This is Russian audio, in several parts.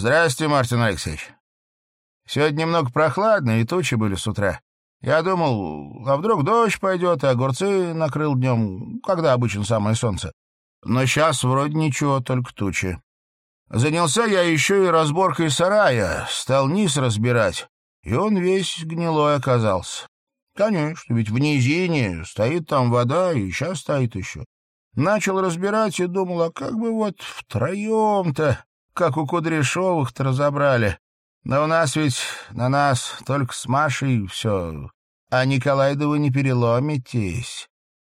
Здрасте, Мартин Алексеевич. Сегодня немного прохладно, и тучи были с утра. Я думал, а вдруг дождь пойдет, и огурцы накрыл днем, когда обычно самое солнце. Но сейчас вроде ничего, только тучи. Занялся я еще и разборкой сарая, стал низ разбирать, и он весь гнилой оказался. Конечно, ведь в низине стоит там вода, и сейчас стоит еще. Начал разбирать и думал, а как бы вот втроем-то, как у Кудряшовых-то разобрали. Но у нас ведь, на нас, только с Машей все. А Николай, да вы не переломитесь.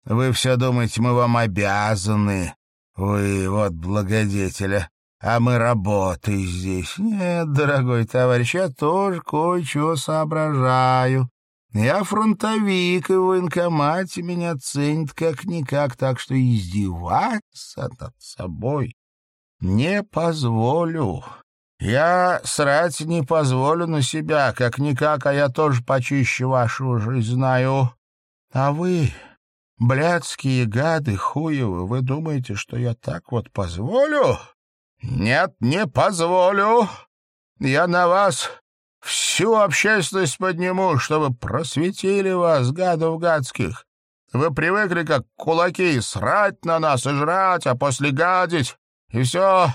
Вы все думаете, мы вам обязаны. Вы вот благодетеля, а мы работаем здесь. Нет, дорогой товарищ, я тоже кое-что соображаю. Я фронтовик, и в военкомате меня ценят как-никак, так что издеваться над собой не позволю. Я срать не позволю на себя, как-никак, а я тоже почище вашего жизнь знаю. А вы, блядские гады хуевы, вы думаете, что я так вот позволю? Нет, не позволю. Я на вас всю общественность подниму, чтобы просветили вас, гадов гадских. Вы привыкли, как кулаки, срать на нас и жрать, а после гадить, и все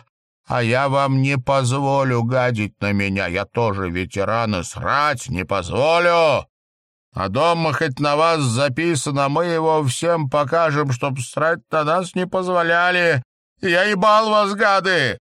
а я вам не позволю гадить на меня. Я тоже ветеран и срать не позволю. А дома хоть на вас записано, мы его всем покажем, чтоб срать на нас не позволяли. Я ебал вас, гады!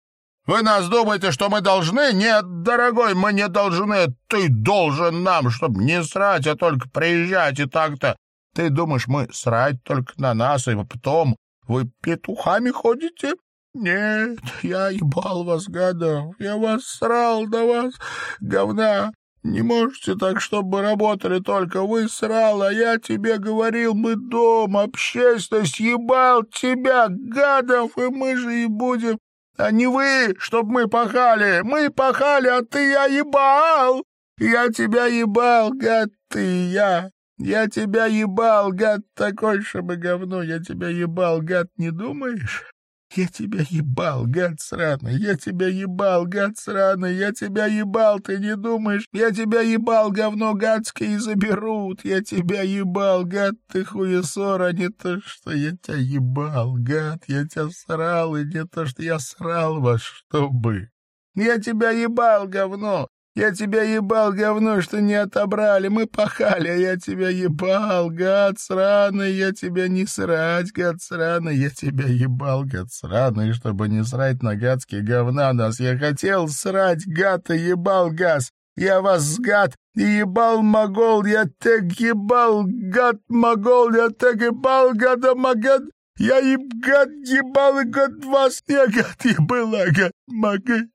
Вы нас думаете, что мы должны? Нет, дорогой, мы не должны. Ты должен нам, чтобы не срать, а только приезжать и так-то. Ты думаешь, мы срать только на нас, и потом вы петухами ходите? Нет, я ебал вас, гадов, я вас срал до вас, говна. Не можете так, чтобы работали только вы срал, а я тебе говорил, мы дом, общественность, ебал тебя, гадов, и мы же и будем, а не вы, чтоб мы пахали. Мы пахали, а ты я ебал. Я тебя ебал, гад ты я. Я тебя ебал, гад такой, чтобы говно, я тебя ебал, гад, не думаешь? Я тебя ебал, гад сраный, я тебя ебал, гад сраный, я тебя ебал, ты не думаешь? Я тебя ебал, говно гадское, и заберут. Я тебя ебал, гад ты хуесор, а не то, что я тебя ебал, гад, я тебя срал, и не то, что я срал вас, чтобы. Я тебя ебал, говно, я тебя ебал, говно, что не отобрали. Мы пахали, а я тебя ебал, гад сраный. Я тебя не срать, гад сраный. Я тебя ебал, гад сраный, чтобы не срать на гадские говна нас. Я хотел срать, гад, и ебал газ. Я вас, гад, ебал могол. Я так ебал, гад могол. Я так ебал, гада магад. Я еб, гад, ебал, и гад вас. Я гад ебала, гад магад.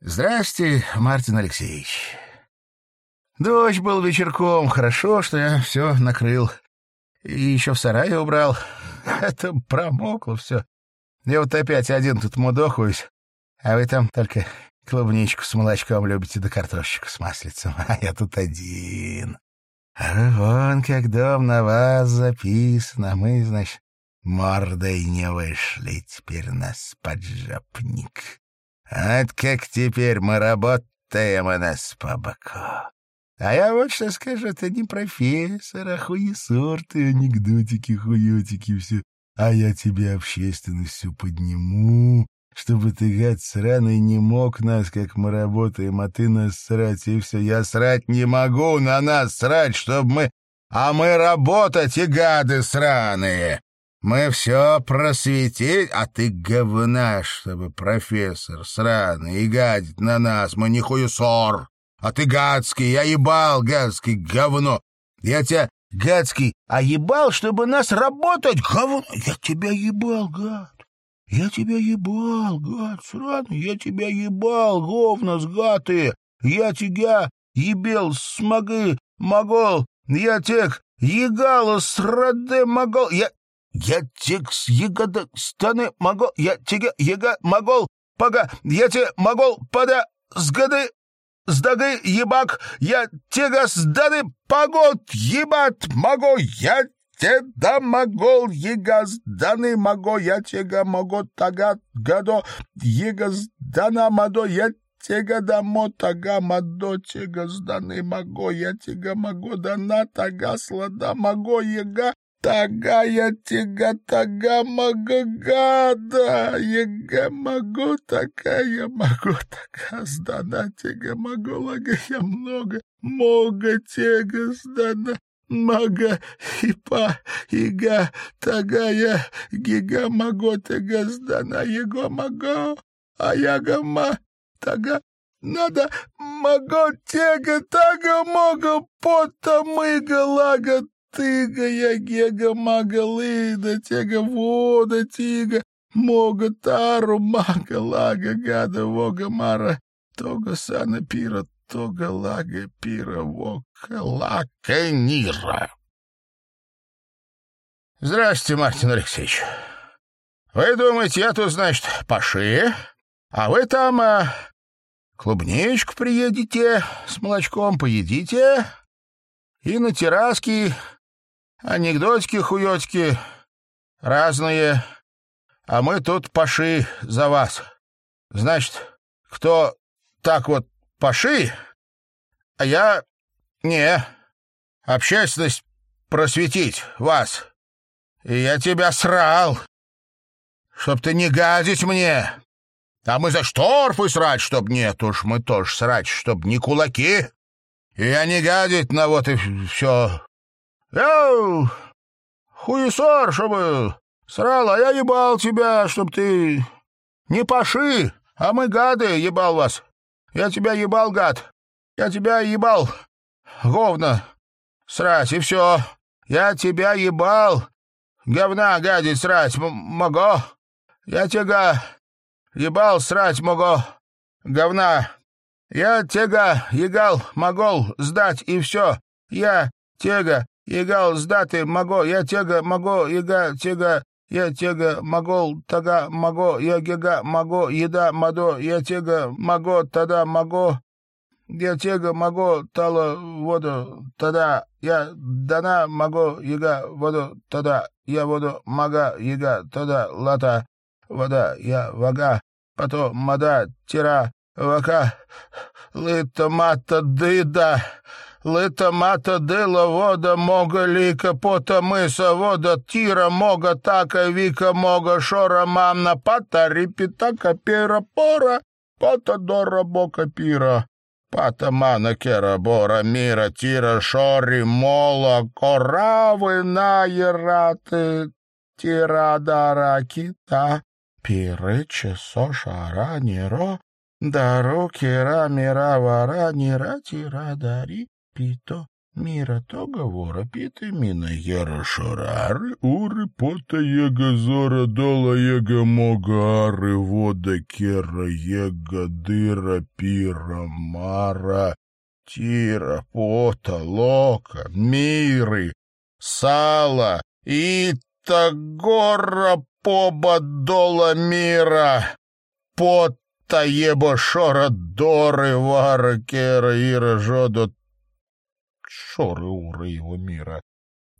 Здрасте, Мартин Алексеевич. Дождь был вечерком, хорошо, что я все накрыл. И еще в сарае убрал. Это промокло все. Я вот опять один тут мудохаюсь, а вы там только клубничку с молочком любите да картошечку с маслицем, а я тут один. А вон как дом на вас записан, а мы, значит, мордой не вышли теперь нас поджопник. Вот как теперь мы работаем у нас по боку. А я вот что скажу, ты не профессор, а хуесор ты, анекдотики, хуетики, все. А я тебе общественность всю подниму, чтобы ты, гад сраный, не мог нас, как мы работаем, а ты нас срать, и все. Я срать не могу, на нас срать, чтобы мы... А мы работать, и гады сраные. Мы все просветить, а ты говна, чтобы профессор сраный и гадит на нас. Мы не хуесор, а ты гадский, я ебал гадский, говно. Я тебя гадский, а ебал, чтобы нас работать, говно. Я тебя ебал, гад. Я тебя ебал, гад сраный, я тебя ебал, говно с гаты. Я тебя ебел, смогы, могол, я тех егала сраде могол, я... Я текс егода станы могол, я тега ега могол, пога, я те могол пада сгады сдады ебак, я тега сданы погод ебат могу, я те да могол егаз даны маго я тега маго тага гадо егаз дана мадо я тега дамо тага мадо тега сданы маго я тега маго дана тага слада маго ега Тага я тяга, тага мага гада, яга могу, такая могу, така сдана, тега могу, лага я много, много тега сдана. Мага, хипа, ига, тагая, гига, маго, тега сдана, его маго, а яга ма, тага, надо, маго, тега, тага, мога, пота, мыга, лага, Тига, я гега, мага, лида, тега, вода, тига, мога, тару, мага, лага, гада, вога, мара, тога, сана, пира, тога, лага, пира, вока, лака, нира. Здравствуйте, Мартин Алексеевич. Вы думаете, я тут, значит, паши, а вы там а, клубничку приедете, с молочком поедите, и на терраске Анекдотики-хуётики разные, а мы тут паши за вас. Значит, кто так вот паши, а я... Не, общественность просветить вас. И я тебя срал, чтоб ты не гадить мне. А мы за шторфы срать, чтоб нет уж, мы тоже срать, чтоб не кулаки. И я не гадить на вот и все я хуесор, чтобы срал, а я ебал тебя, чтоб ты не паши, а мы гады, ебал вас. Я тебя ебал, гад. Я тебя ебал, говно, срать, и все. Я тебя ебал, говна гадить срать могу. Я тебя ебал срать могу, говна. Я тега егал могол сдать, и все. Я тега Егал сдати маго, я тега маго, ега тега, я тега магол, тага маго, я гега маго, еда мадо, я тега маго, тада маго, я тега маго, тала воду, тада, я дана маго, ега воду, тада, я воду мага, ега, тада, лата, вода, я вага, пато мада, тира, вака, лыта мата дыда, Лита мата дила вода мога лика пота миса вода тира мога така вика мога шора мамна пата рипитака пира пора пата дора бока пира. Пата мана кера бора мира тира шори мола коравы наераты тира дара кита пирыче со шара ниро дару кира мира вара нира тира дари пито, мира тоговора пита мина ера шарары, уры пота ега зора дола ега могары, вода кера ега дыра пира мара, тира пота лока, миры, сала, ита гора поба дола мира, пота ебо шора доры вара кера ира жодо шоры-уры его мира.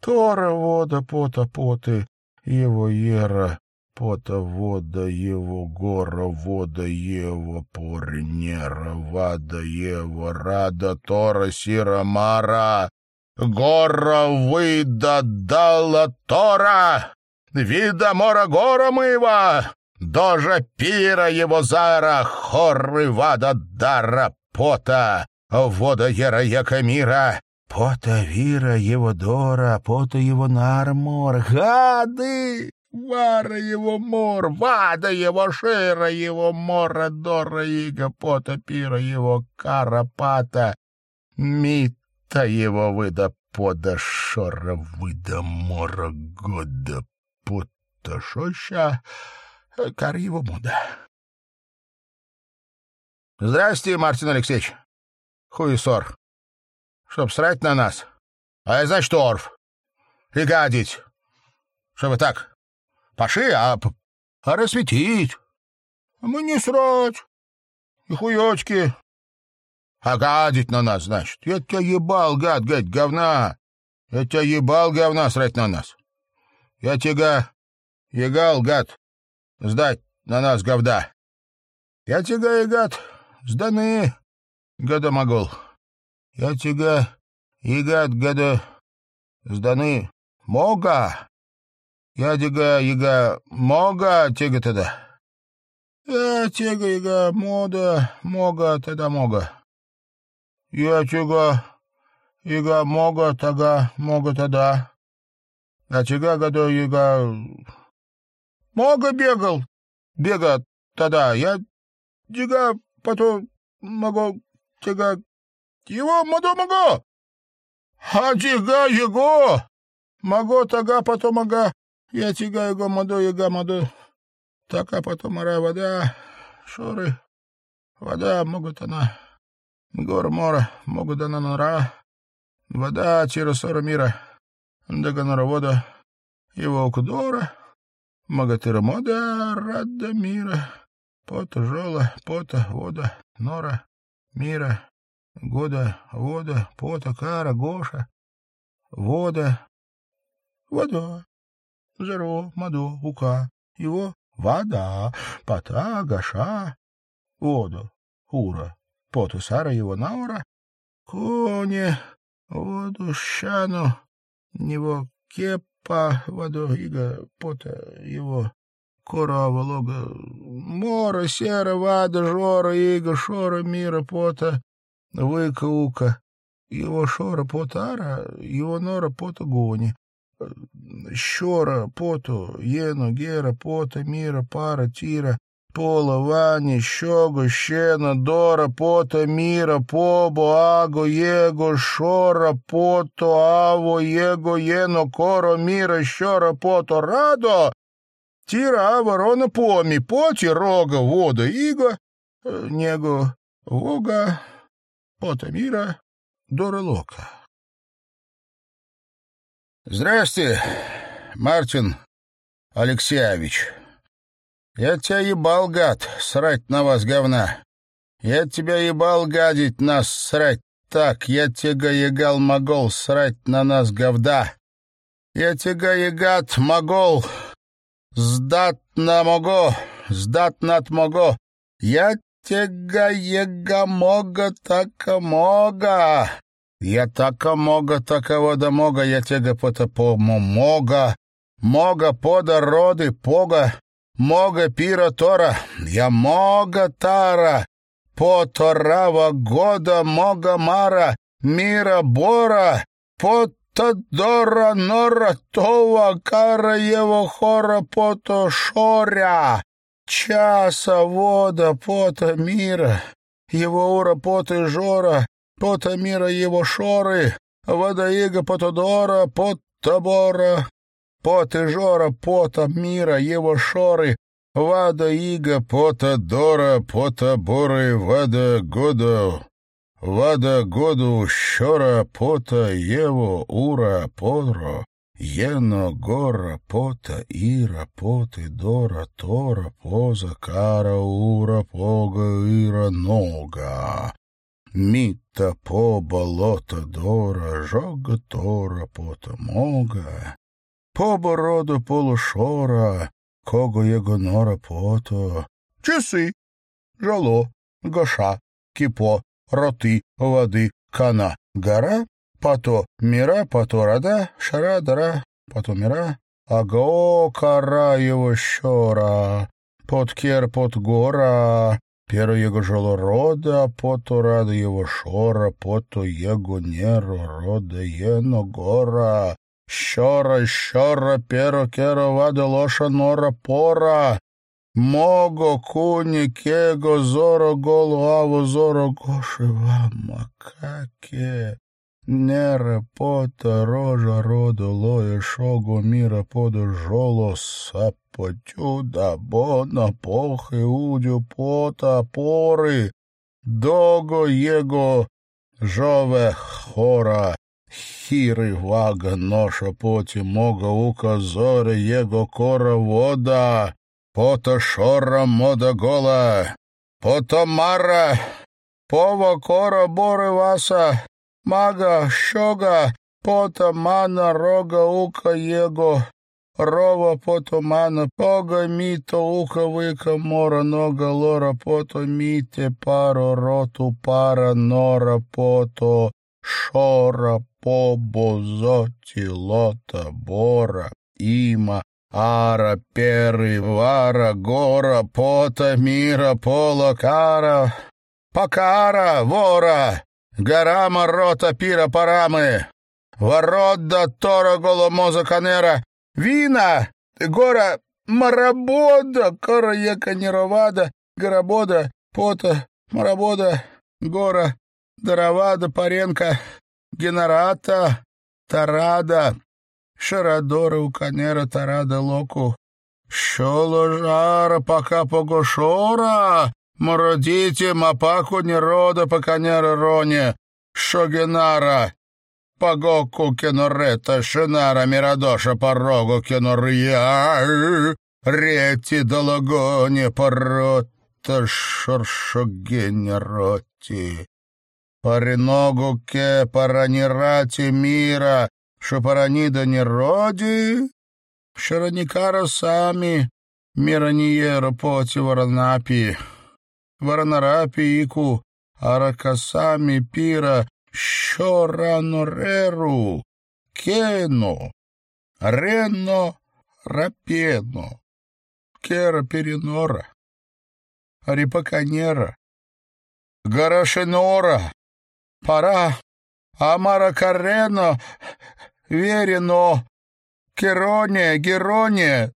Тора вода пота поты, его ера, пота вода его гора, вода его порнера, вада его рада, тора сира мара, гора выда дала тора, вида мора гора моего, дожа пира его зара, хоры вада дара пота, вода ера яка мира, Пота вира его дора, пота его нармор, гады! Вара его мор, вада его шира, его мора дора ига, пота пира его карапата, мита его выда пода шора выда мора года пота шоща, кар его муда. Здрасте, Мартин Алексеевич. Хуесор чтоб срать на нас. А я, значит, орф. И гадить. Чтобы так, паши, а, а рассветить. Мы не срать. И. А гадить на нас, значит. Я тебя ебал, гад, гад, говна. Я тебя ебал, говна, срать на нас. Я тебя егал, гад, сдать на нас говда. Я тебя, егат, сданы, гада могол. Я тебя, егат, гада, сданы, мога. Я тебя, ега, мога, тега тогда. Я тега, ега, мода, мога, тогда мога. Я тега, ега, мога, тага, мога, тогда. А тега, года, ега... Мога бегал, бега тогда. Я тега, потом могу, тега... Его могу, могу! А тега, его! Могу, тага, потом мога. Я тега, его, моду, ега, моду. Така потом ара вода, шоры, вода, могут она, гор мора, могут она нора, вода, тира сора мира, дагонора вода, его кудора, магатыра мода, рада мира, пота жола, пота, вода, нора, мира, года, вода, пота, кара, гоша, вода, вода, зеро, мадо, ука, его вода, пота, гаша, воду, ура, поту сара его наура, коне, воду щану, него кепа, воду ига, пота его, кора, волога, мора, сера, вада, жора, ига, шора, мира, пота, выка, ука, его шора, потара, его нора, пота, гони, Щора, Поту, Єну, Гера, Пота, Мира, Пара, Тира, Пола, Вані, Щого, Щена, Дора, Пота, Мира, Побо, Аго, Его, Шора, Пото, Аво, Его, Єно, Коро, Мира, Щора, Пото, Радо, Тира, Аво, Рона, Поми, Поти, Рога, Вода, Иго, Него, Вога, Пота, Мира, Дора, Лока. Здрасте, Мартин Алексеевич. Я тебя ебал, гад, срать на вас говна. Я тебя ебал гадить нас, срать так. Я тебя егал могол, срать на нас говда. Я тебя егат могол, сдат на мого, сдат над мого. Я тебя ега мога така мога. Я така мога, такого да мога, я тега пота помо мога, мога пода роды пога, мога пира тора, я мога тара, поторава года мога мара, мира бора, его часа вода пота мира, его ура пота жора, пота мира его шоры, водоига потодора, под табора, пота жора, пота мира его шоры, вада ига пота дора, пота боры, вада года, вада году щора, пота ево, ура, подро, ено, гора, пота, ира, поты, дора, тора, поза, кара, ура, пога, ира, нога. Мита по болото дора, жога тора пота мога, по бороду полушора, кого его нора пото. Часы, жало, гоша, кипо, роти, воды, кана, гора, пато мира, пато рода, шара, дара, пато мира, аго, кара его щора, под кер, под гора, Перо его жило рода, пото рада его шора, пото его неро рода ено гора. Щора, щора, перо, керо, вада, лоша, нора, пора. Мого, куни, кего, зоро, голу, аву, зоро, гошева, макаке. Нера, пота, рожа, рода, лоя, шого, мира, пода, жоло, сапотюда, бона, похи, удю, пота, пори, дого, его, жове, хора, хири, вага, ноша, поти, мога, ука, зоре, его, кора, вода, пота, шора, мода, гола, пота, мара, пова, кора, боре, васа, мага, щога, пота мана рога ука его, рова пото мана пога мито ука вика мора нога лора пото мите паро роту пара нора пото шора побо зоти лота бора има ара перы вара гора пота мира пола кара покара вора Гарама рота пира парамы, вородда тора голомоза канера, вина, гора марабода, кора яка неровада, гарабода, пота, марабода, гора, даравада, паренка, генерата, тарада, шарадора у канера, тарада локу, Щоло жара, пока погошора, Мородите мапаку нерода поканера роне, шогенара, пагоку кенорета, шинара мирадоша порогу кенорья, рети долагоне порота шоршогенероти. Париногу ке паранирати мира, шопаранида нероди, шараникара сами, мираниера поти варанапи. Варанарапи ику, Аракасами пира, Щоранореру, Кено, Рено, Рапено, Кера Перенора, Рипаканера, Гарашенора, Пара, Амара Карено, Верено, Кероне, Героне,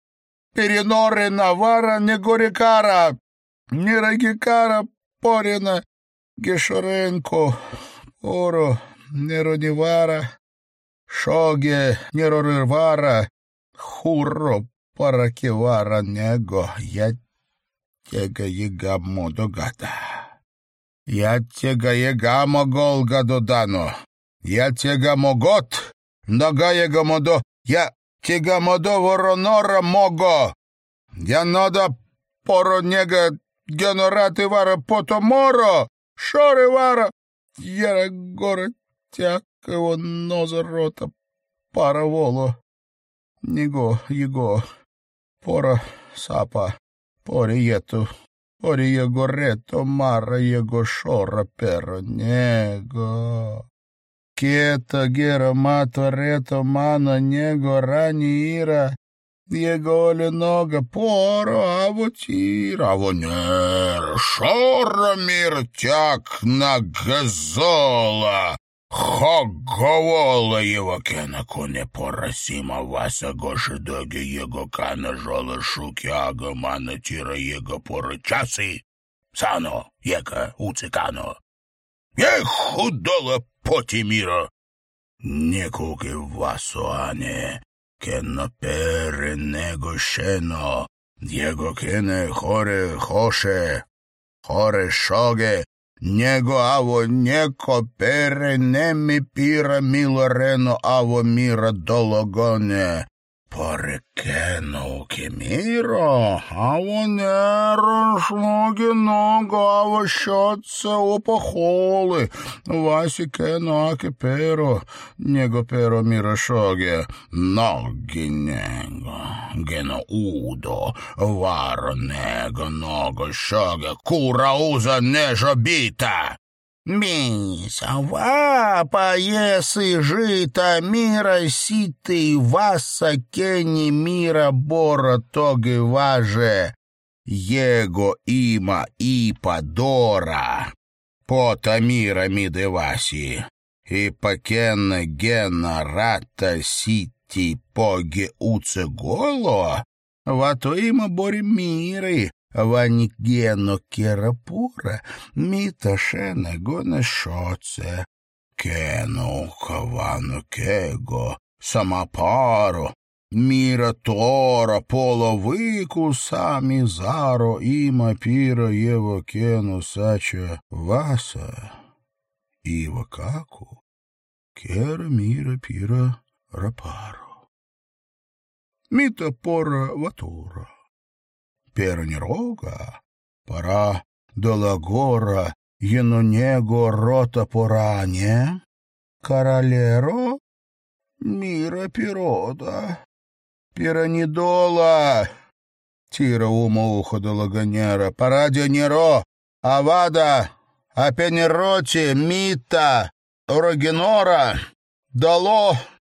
Переноре, Навара, Негорикара, Нерагикара, Порина, Гешоренко, Оро, Неронивара, Шоге, Нерорырвара, Хуро, Паракивара, Него, я тега егамо догада. Я тега егамо голга додано. Я тега могот, нога его модо, я тега модо воронора мого. Я нода поро нега генорати вара потоморо, шори вара, єра горе тяково ноза рота, пара воло. Ниго, его, пора сапа, пори єту, пори его рето, мара его шора перо, него. Кета, гера, мато, рето, мано, него, рани, ира, jego noga poro avotir avoner шора миртяк на газола Хоговола его кена коне порасима васа гоши доги его кана жола шуки ага мана тира его пора часы. Сано, ека уцикано. Ех худола поти мира. Не куки васо ане. Che no per nego sceno, Diego che ne chore choshe, chore shoge, nego avo neko pere nemi pira miloreno avo mira dologone, Порекенув Кеміро, а вони рошноги ногу, а во що це опохоли. Васі кено аки перо, него перо мірошоге, ноги него, гено удо, варо него, ного шоге, кура уза нежо біта. Мисава, поесы жита мира ситы, васа кени мира бора тоги важе, его има и подора, пота мира мидеваси, и покена гена рата сити поги уце голо, вато има бори миры, Ванігено керапура, міта шена гоне шоце, кену кавану кего, самапаро, міра тора, половику самі заро, іма піра єво кену сача васа, іва каку, кера міра піра рапаро. Міта пора ватура пернерога, пора долагора, енунего рота поране, королеро, мира пирода, пиранидола, тира ума ухода лагонера, парадио неро, авада, апенероти, мита, рогенора, дало,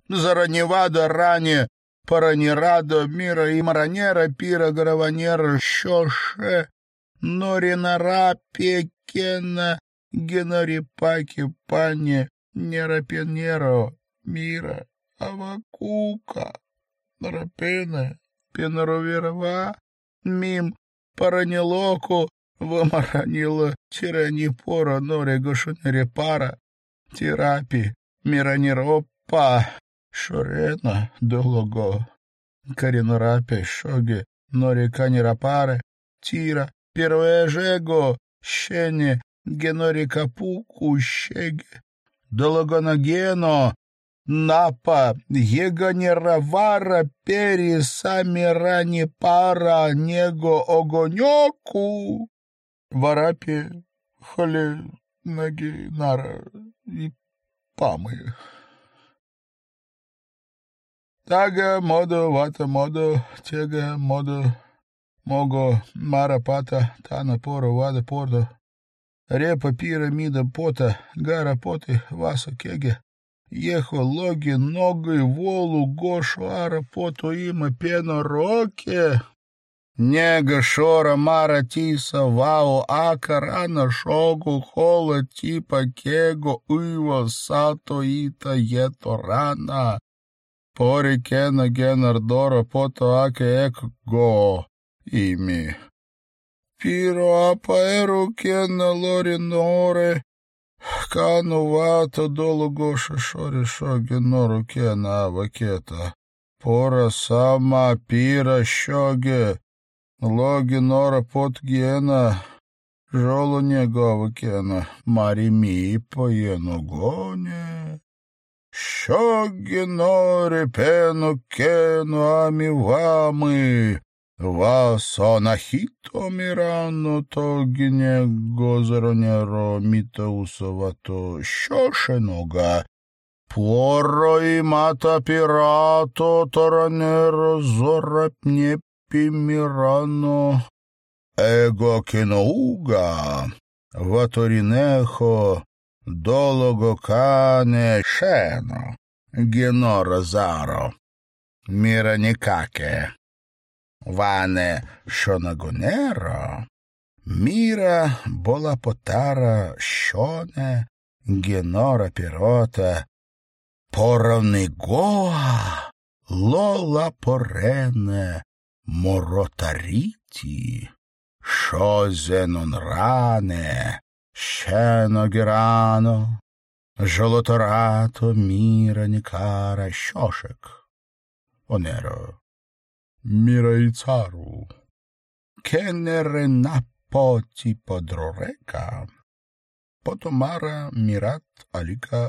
зараневада ране, паранирада, мира и маранера, пира гараванера, щоше, норинара, пекена, генорипаки, пане, нерапенеро, мира, авакука, рапене, пенороверва, мим, паранилоку, вамаранила, тиранипора, норе гошунерепара, тирапи, миранеропа, шорена, долого, каринорапе, шоге, норе канирапаре, тира, первежего, щене, генори капуку, щеге, дологоногено, напа, егонеравара, пери, самирани, пара, него, огоньоку, варапи, холи, ноги, нара и памы. Тага, модо, вата, модо, тега, модо, мого, мара, пата, тана, поро, вада, пордо, репа, пира, мида, пота, гара, поты, васа, кеге, ехо, логи, ногой, волу, гошу, ара, поту, има, пено, роке, нега, шора, мара, тиса, вау, ака, рана, шогу, хола, типа, кего, уйво, сато, ита, ето, рана, Pori kena genardoro poto ake ek go imi. Piro apaeru kena lori nore kanu vata dolu goša šori šogi noru kena avaketa. Pora sama pira šogi logi nora pot gena žolu njegova kena marimi po jenogone. поену гоне. Щогіноре пену кену амівами, Васонахіто мірано то гінего зеронєро мітеусовато щошенога, Поро і мата пірато торанеро зорапнє пімірано, Его кінouga, ваторінехо, Dologo cane sceno, genoro zaro, mira nikake, vane shonagonero, mira bola potara shone, genora pirota, porovni goa, lola porene, morotariti, shozenon rane, Щено герано, жолоторато, міра, нікара, щошек, онеро, міра і цару, кенере на поті подрорека, потомара мірат аліка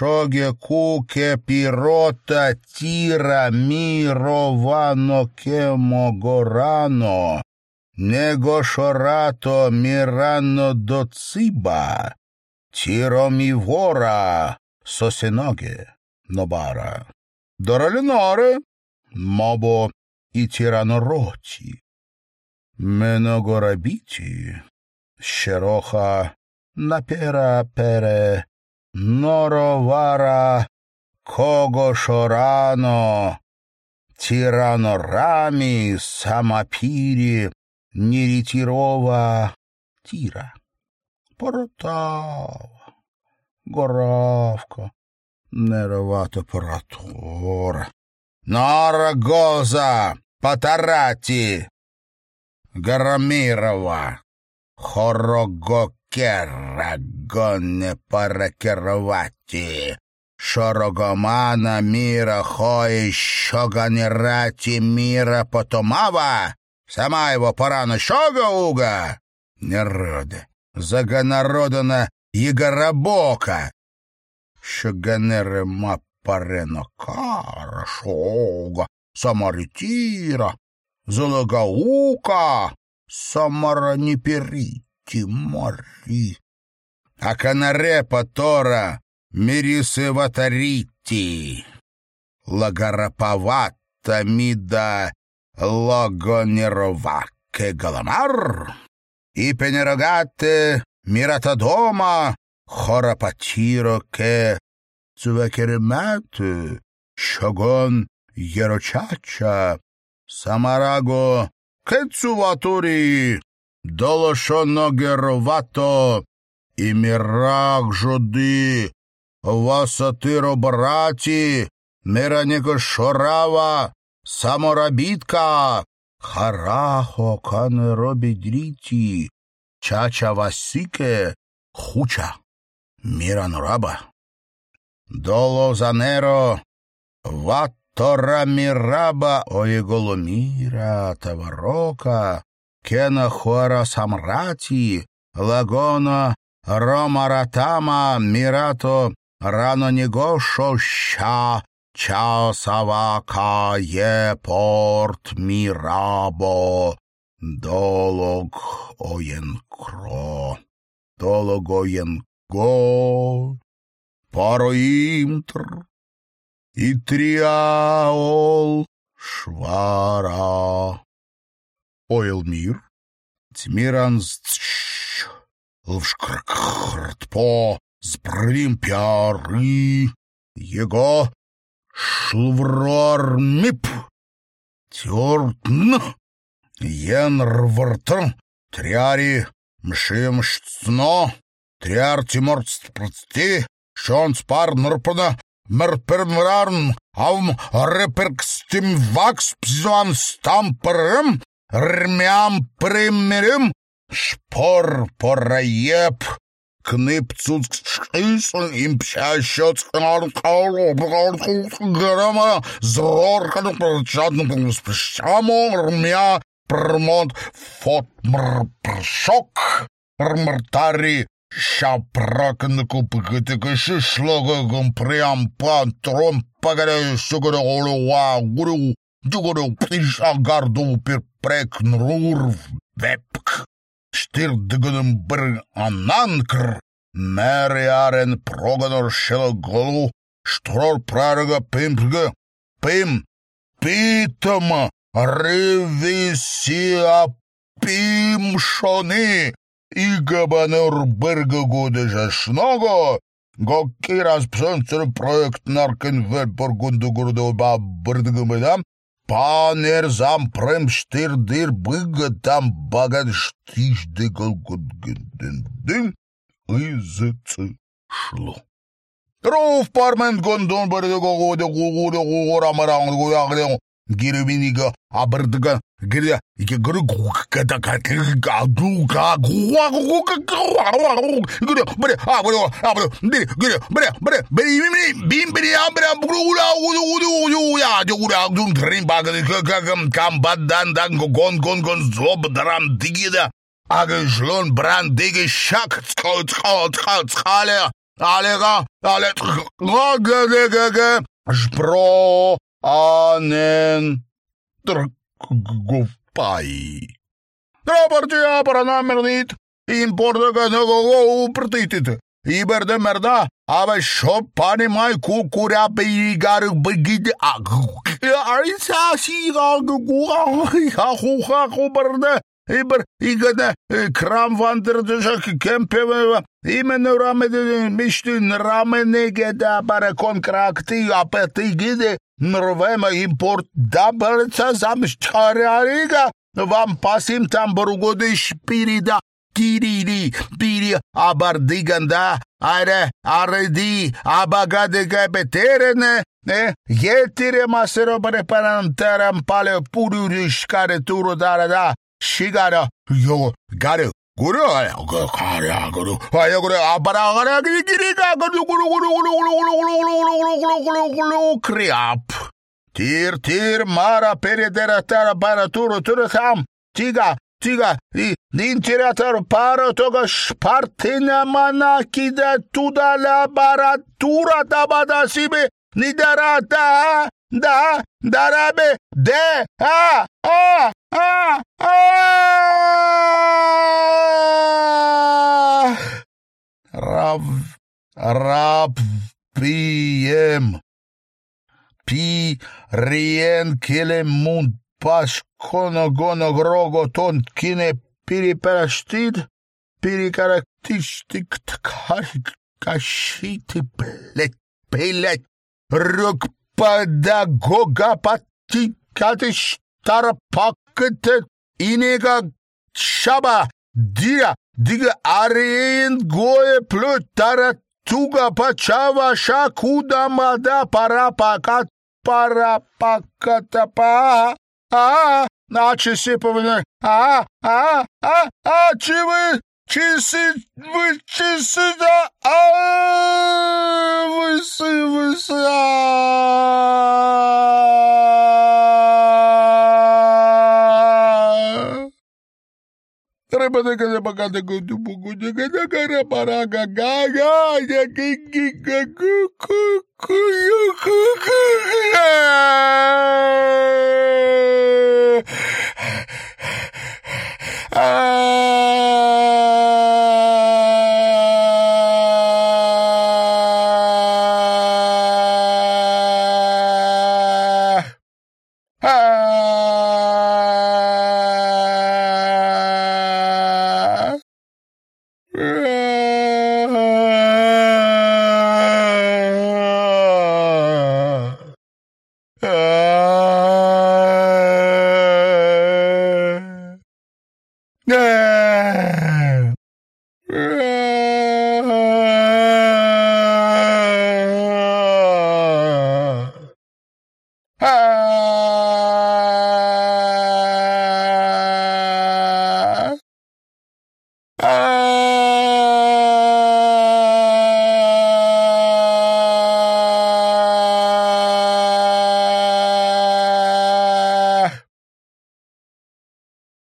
ране акувамиха, сапо порадоніга, ного магамаріна, мірадавара, Шоге куке пирота тира мировано кемо горано, него шорато мирано доциба, тиро мивора сосиноге нобара, доролиноре мобо и тиранороти, меногорабити, щероха напера пере Норовара Когошорано, Тиранорами, Самопири, Неритирова, Тира, Поротава, Горавка, Неровата Паратора, Нарагоза, Патарати, Гарамирова, Хорогок Керрагонне паракеровати, Шорогомана мира хой щоганерати мира потомава, сама его порана щогауга, народа, заганародана егоробока, щоганеры мапарено карашога, самаритира, залагаука, самаранеперит. Мари. А канарепа Тора, Мирисы ватарити, Лагарапавата мида логонероваке галамар, и пенерогате миратадома хорапатиро ке цувекеремате шогон ерочача самараго кецуватури долошоно гервато, і мірак жоди, васатиро браті, мираніко шорава, саморабитка, харахо кане робідріті, чача васике хуча, міран раба. Доло занеро, ваттора міраба, оєголоміра, таварока, Кенахуара Самрати, Лагона Ромаратама Мирато Рано Ранонего Шоща Часавака Епорт Мирабо Долог Оенкро Долог Оенко Пароимтр и Триаол Швара. Ойлмир, Тмиранстч, Лвшкракхртпо, Спримпиары, Его Шврормип, Тюртн, Енрвртн, Тряри, Мшимшцно, Триартиморцпроцти, Шонспарнрпна, Мерпермрарн, Авм реперкстим вакс пзван стамперем рмям примерим, шпор пораеп, кнып цуцкшисон им пшащот сканаркалу бгаркус грама зроркану прчатну ну, спшамо рмя прмонт фотмр пршок рмртари шапракынку ну, пгтыкши шлогогом прям пантром пагараю сугуру олуа гуру дугуру пришагарду пир Прекнрур вепк, штирдгнбр ананкр, мэриарен проганор шелаголу, штрор прарга пимпга, пим, питома, ревисиа пимшоны, игабанур бырга годы жашного, Гокки распсонцер проект наркен веб бургунду гурду ба бырдгымыдам, Панер зам прем штир дыр быга там баган штыш дыгал гудгендендым ызыцы шло. Руф пармен гондон бардыга годы гугуры гугура мараңыр гояғырен гирвинига абырдыга Агашлон брандыгы шак цкал цкал цкал цкаля алега але га га га жпро анен Гувпай. Raporti apărăna mernit, importă că ne gogou prtitit. Iber de merda, ave șopani mai cu curea pe igar băghid ag. Arisa si ag cu ha hu ha hu berde. Iber igade kram van der dejak kempeve. Именно рамен мечты рамен не геда пара контракты, а пяты гиды Нарвема импорт дабалца замщарарига, вам пасим там баругодыш пирида, кирили, пири абардиганда, аре арыди абагады габетерене, e, Yetire masero bere пале pale pururish care turu dara da, aredi, abagade gabeterene, ne, yetire masero preparantaram pale pururish care turu dara da, shigara, yo, gare, guru, gare, guru, ayo guru, abara gare, giri giri ga, guru, guru, guru, guru, guru, guru, guru, guru, guru, guru, guru, guru, kriap. Тир, тир, мара, передера, тара, бара, туру, туру, хам, тига, тига, и, интиратор, пара, тога, шпартина, мана, кида, туда, ла, бара, тура, табада, себе, нидарата, да, дарабе, де, а, а, а, а. Рав, раб, пием. Пи, риен, келемунд, паш, коно, гоно, грого, тон, кине, перепераштид, перекарактистик, ткарик, кащиты, блядь, блядь, рук pedagога patikate starapakete inega shaba dia diga areen goe plutara tuga pachava shakuda mada parapakat парапакатапа. А, а, часы повинны. А, а, а, а, чи ви, часы, ви, часы, да, а, виси, виси, а. Треба така да пока таку тупу куча, када кара пара кака, я кики каку ку ку ку